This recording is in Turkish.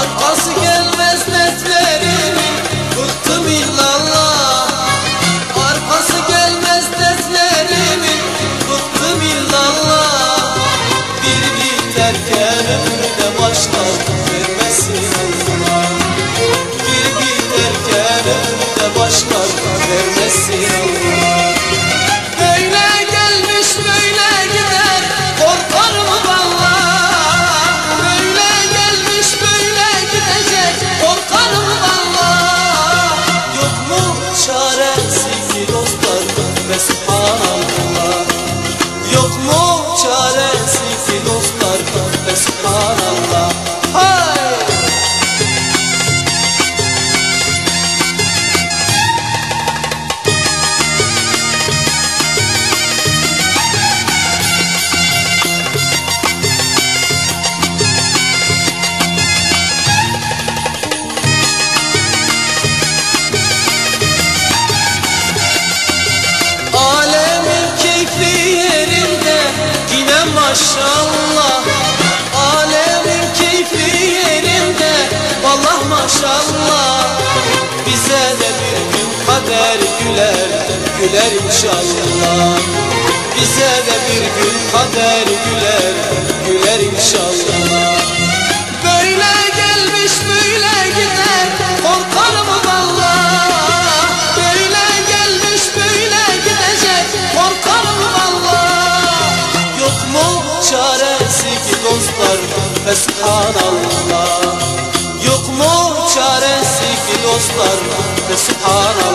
Arkası gelmez dertlerimin Bıktım illallah. Arkası gelmez dertlerimin Bıktım illallah. Bir bir derken çaresi ki dost. Kader güler Güler inşallah. Bize de bir gün kader güler Güler inşallah. Böyle gelmiş böyle gider Korkar mı vallah Böyle gelmiş böyle gidecek Korkar mı vallah Yok mu çaresi ki dostlar Fesubhanallah? Yok mu çaresi ki dostlar Fesubhanallah